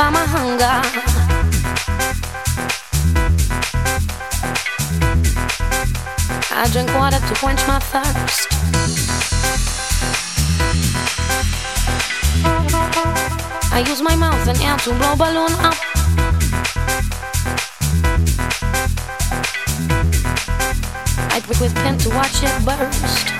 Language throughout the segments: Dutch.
satisfy my hunger. I drink water to quench my thirst. I use my mouth and air to blow balloon up. I pick with pen to watch it burst.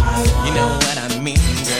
You know what I mean, girl.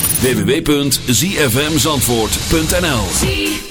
www.zfmzandvoort.nl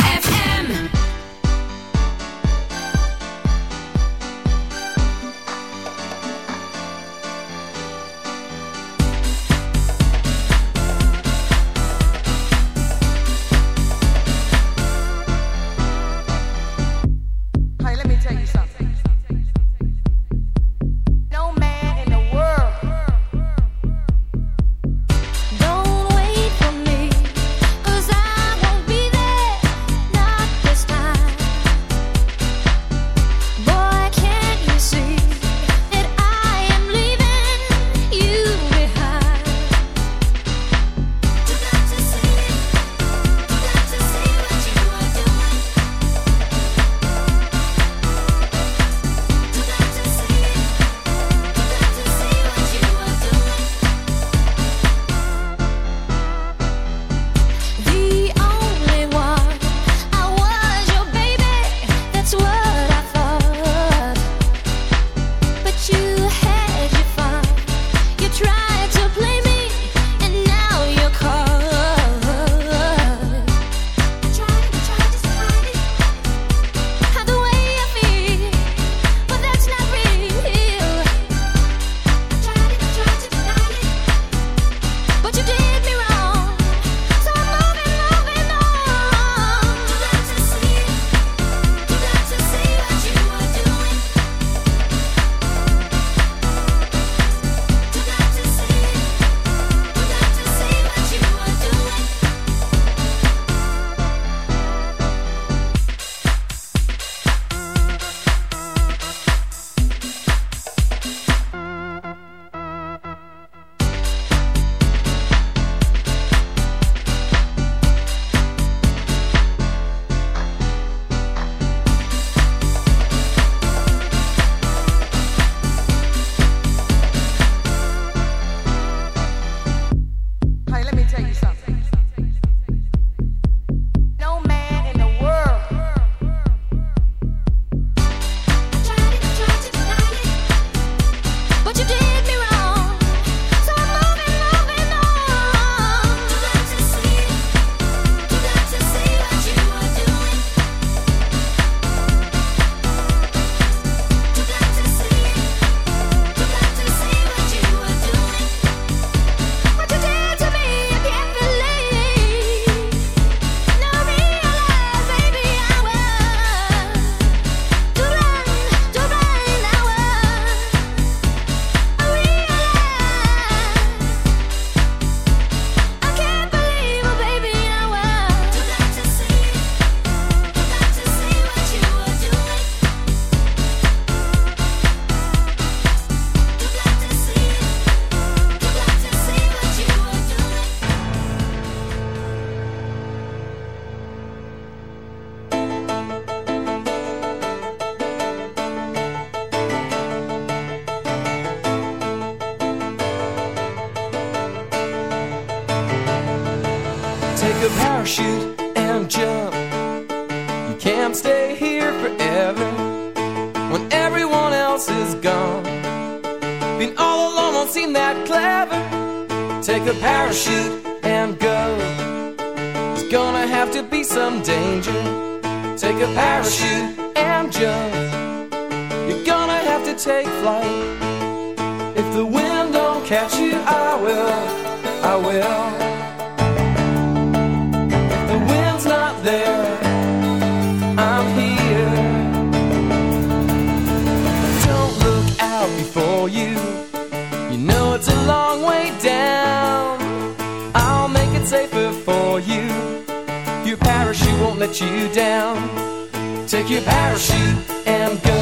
a parachute and go. It's gonna have to be some danger. Take a parachute and jump. You're gonna have to take flight. you down. Take your parachute and go.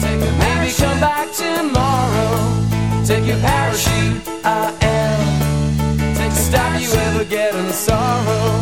Take your Maybe parachute. come back tomorrow. Take your parachute, I am. Take Stop parachute. you ever getting sorrow.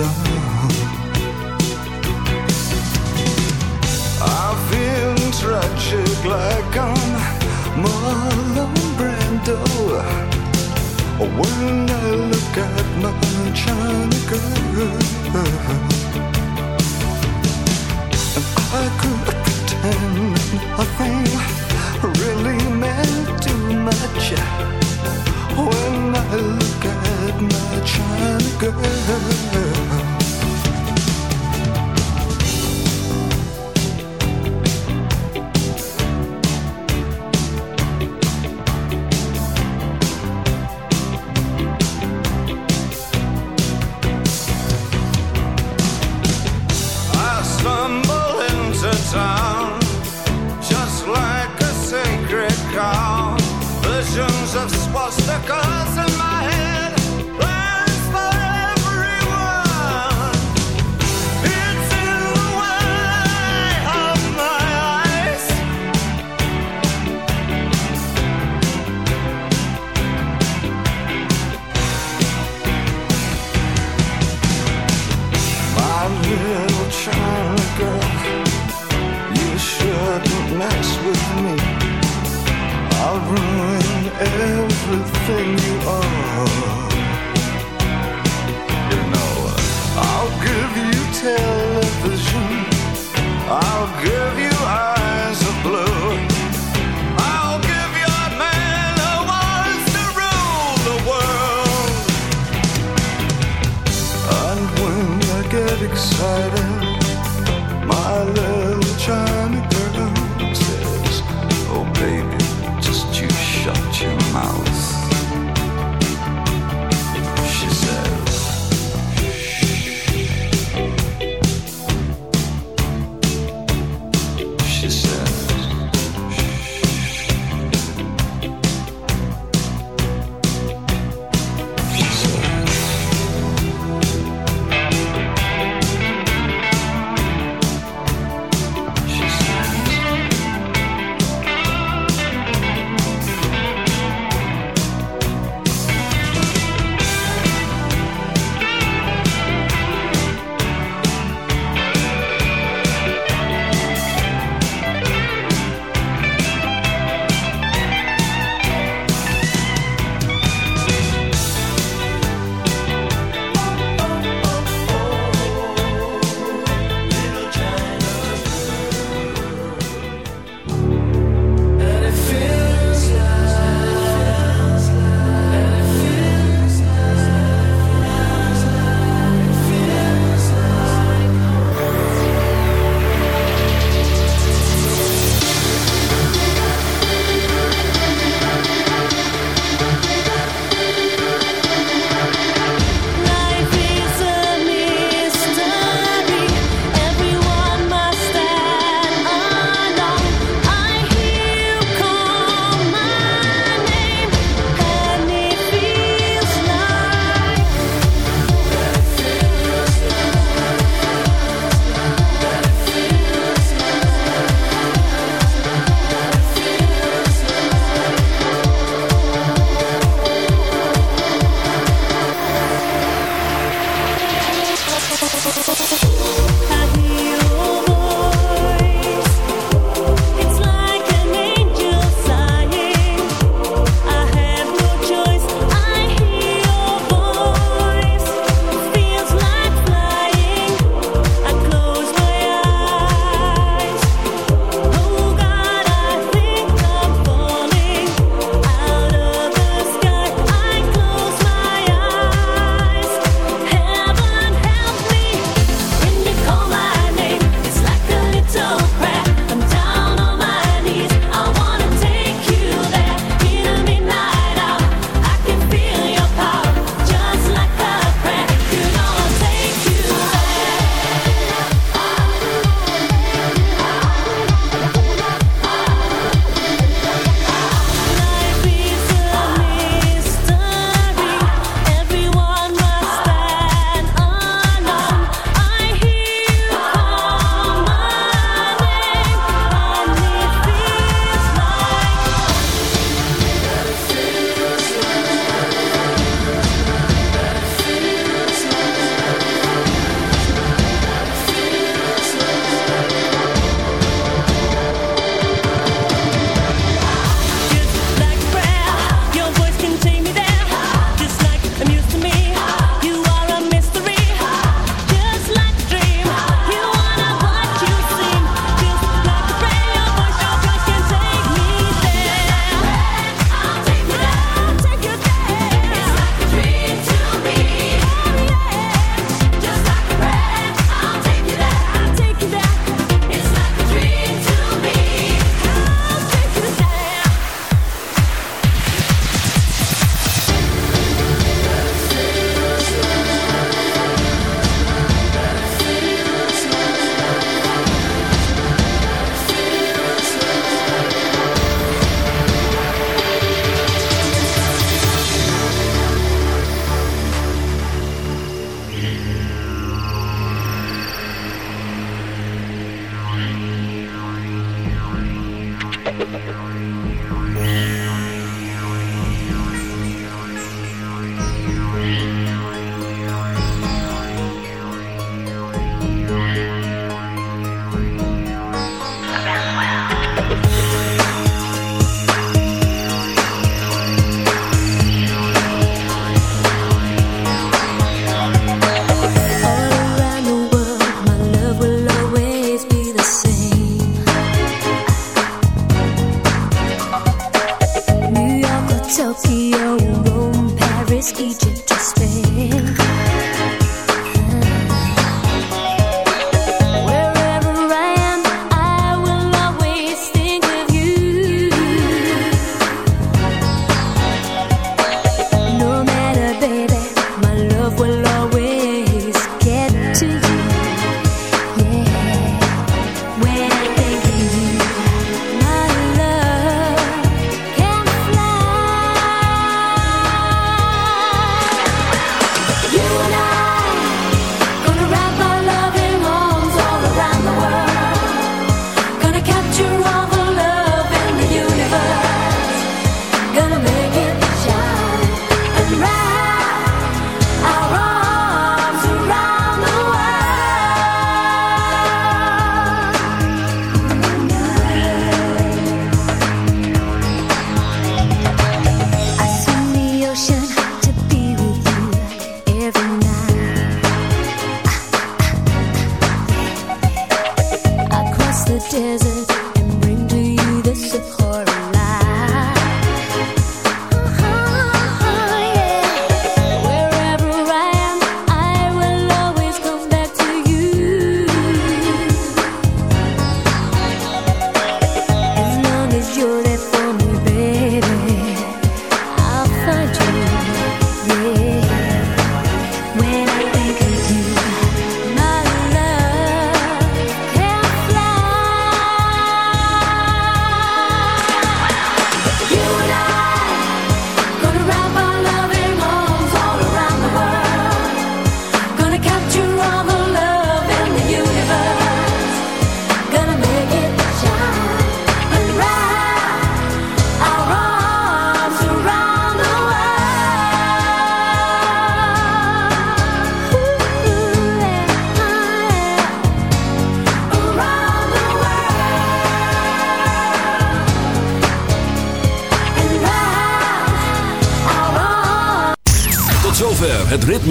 I feel tragic like on Marlon Brando. When I look at my China girl, I could pretend nothing really meant too much when I look at my China girl. thank you.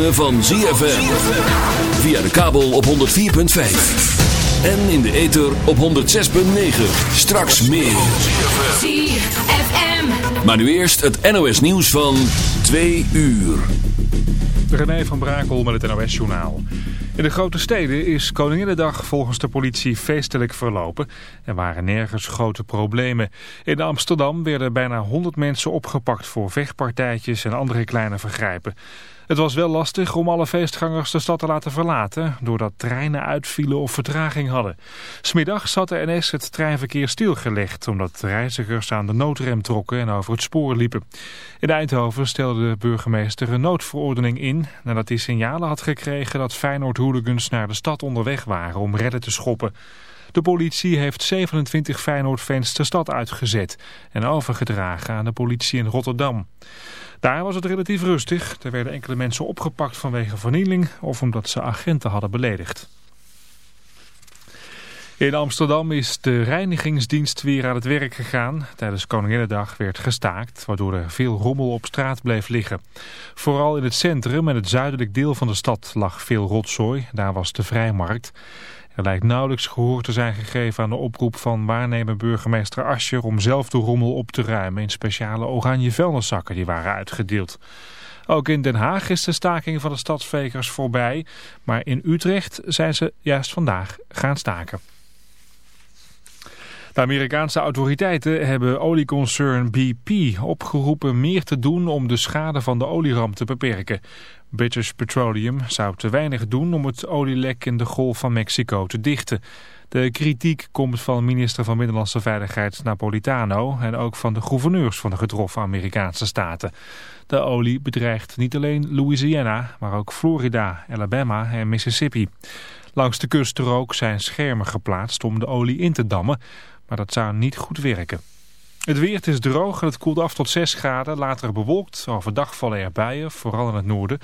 Ritme van ZFM. Via de kabel op 104.5. En in de ether op 106.9. Straks meer. ZFM. Maar nu eerst het NOS nieuws van 2 uur. René van Brakel met het NOS-journaal. In de grote steden is Koninginnedag volgens de politie feestelijk verlopen. Er waren nergens grote problemen. In Amsterdam werden bijna 100 mensen opgepakt voor vechtpartijtjes en andere kleine vergrijpen. Het was wel lastig om alle feestgangers de stad te laten verlaten... doordat treinen uitvielen of vertraging hadden. Smiddag zat de NS het treinverkeer stilgelegd... omdat reizigers aan de noodrem trokken en over het spoor liepen. In Eindhoven stelde de burgemeester een noodverordening in... nadat hij signalen had gekregen dat Feyenoord-hooligans naar de stad onderweg waren... om redden te schoppen. De politie heeft 27 Feyenoord-fans de stad uitgezet... en overgedragen aan de politie in Rotterdam. Daar was het relatief rustig. Er werden enkele mensen opgepakt vanwege vernieling of omdat ze agenten hadden beledigd. In Amsterdam is de reinigingsdienst weer aan het werk gegaan. Tijdens Koninginnedag werd gestaakt, waardoor er veel rommel op straat bleef liggen. Vooral in het centrum en het zuidelijk deel van de stad lag veel rotzooi. Daar was de vrijmarkt. Er lijkt nauwelijks gehoor te zijn gegeven aan de oproep van waarnemer burgemeester Ascher om zelf de rommel op te ruimen in speciale oranje vuilniszakken die waren uitgedeeld. Ook in Den Haag is de staking van de stadsvegers voorbij, maar in Utrecht zijn ze juist vandaag gaan staken. De Amerikaanse autoriteiten hebben olieconcern BP opgeroepen meer te doen om de schade van de olieramp te beperken. British Petroleum zou te weinig doen om het olielek in de Golf van Mexico te dichten. De kritiek komt van minister van Binnenlandse Veiligheid Napolitano en ook van de gouverneurs van de getroffen Amerikaanse staten. De olie bedreigt niet alleen Louisiana, maar ook Florida, Alabama en Mississippi. Langs de kuststrook zijn schermen geplaatst om de olie in te dammen, maar dat zou niet goed werken. Het weer is droog en het koelt af tot 6 graden. Later bewolkt. Overdag vallen er buien, vooral in het noorden.